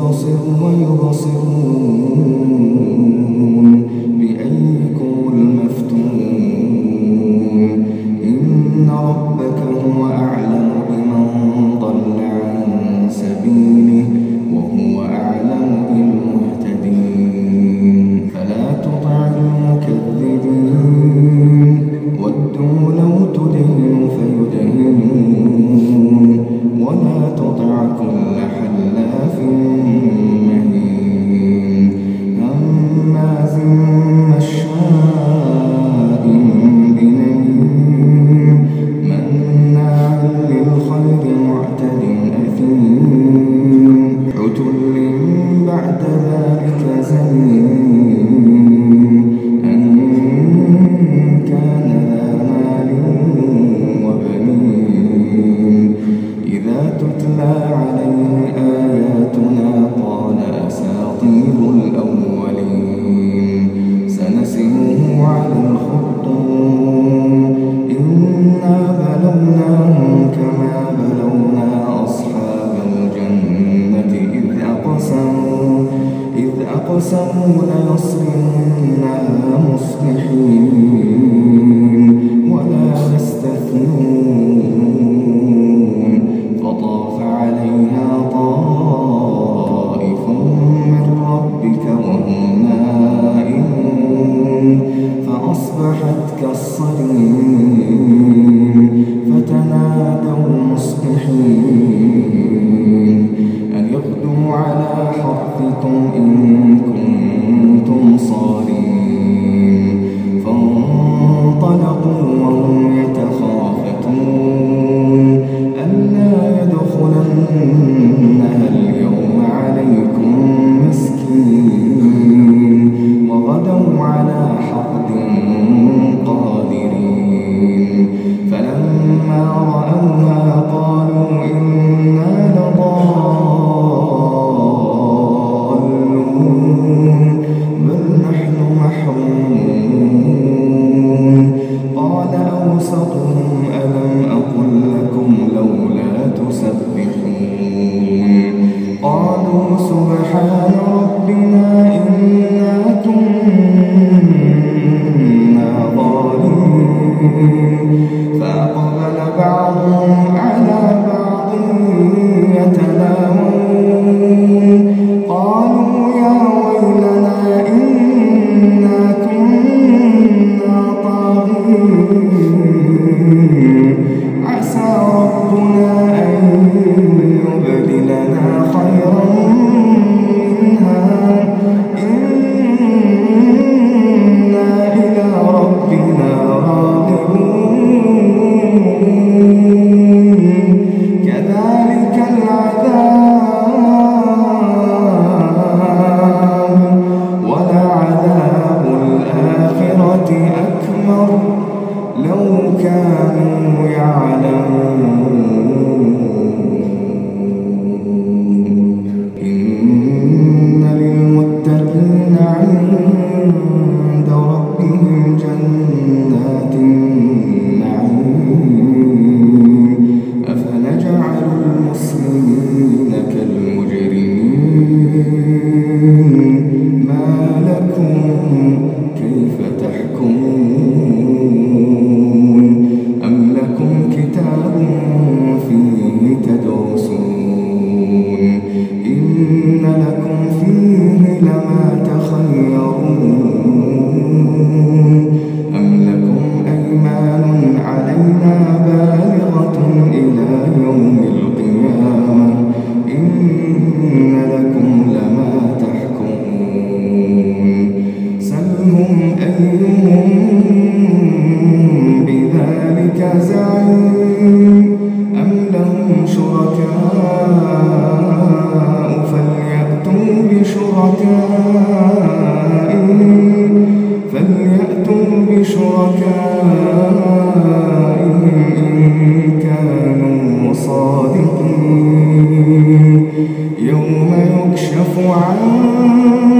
تبصر ويبصرون. ربهم مصبحين. أن يغدوا على حرثكم إن كنتم صارين فانطلقوا وهم يتخافتون. ألا يدخلن بنا عن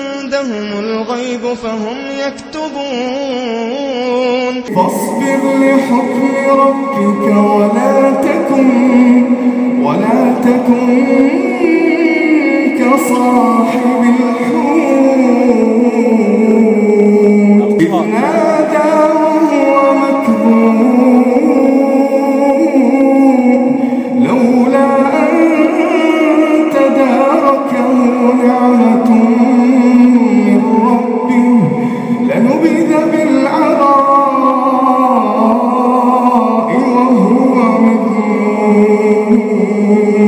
عندهم الغيب فهم يكتبون. فاصبر لحكم ربك ولا تكن ولا تكن كصاحب الحوت. الله